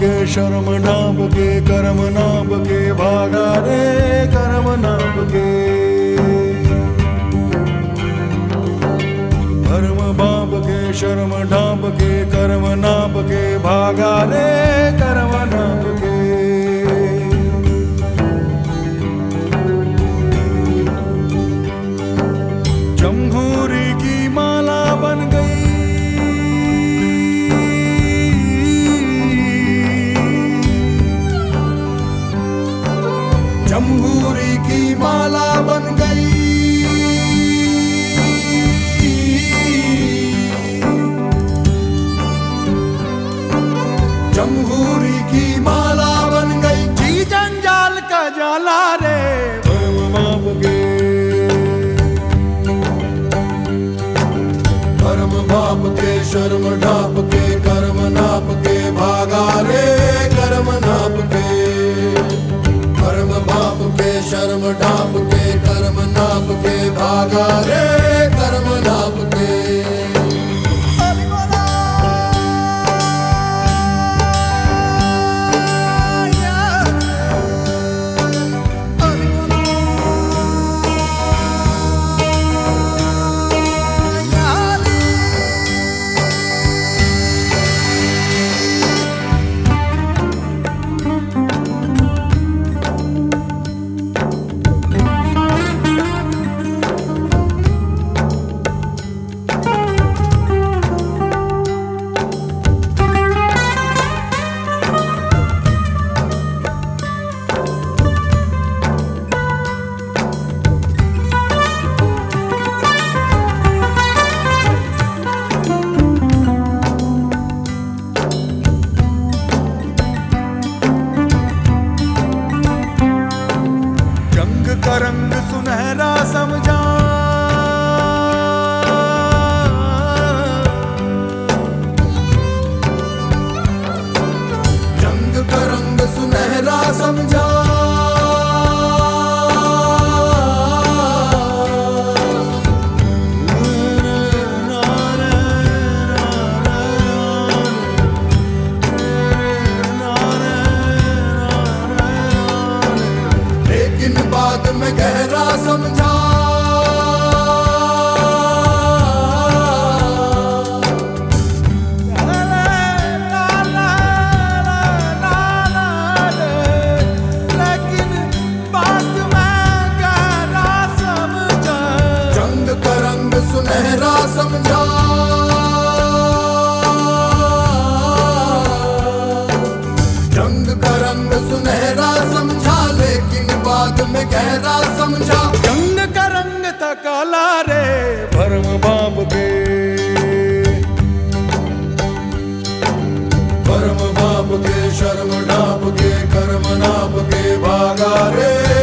के शर्म नाम के कर्म नाम के भागा रे, कर्म नाम के धर्म बाप के शर्म ढाप के कर्म नाप के भागा रे, कर्म नाप के जमहूरी की माला बन गई। जमहूरी की माला बन गई। जी जंजाल का जाला रे। परम बाप के शर्म ढाप नाप के कर्म नाप के भागा रे। में गहरा समझा गहरा समझा। रंग का रंग था काला रे, भरम बाप के। भरम बाप के, शर्म डाप के, कर्म नाप के, भागा रे।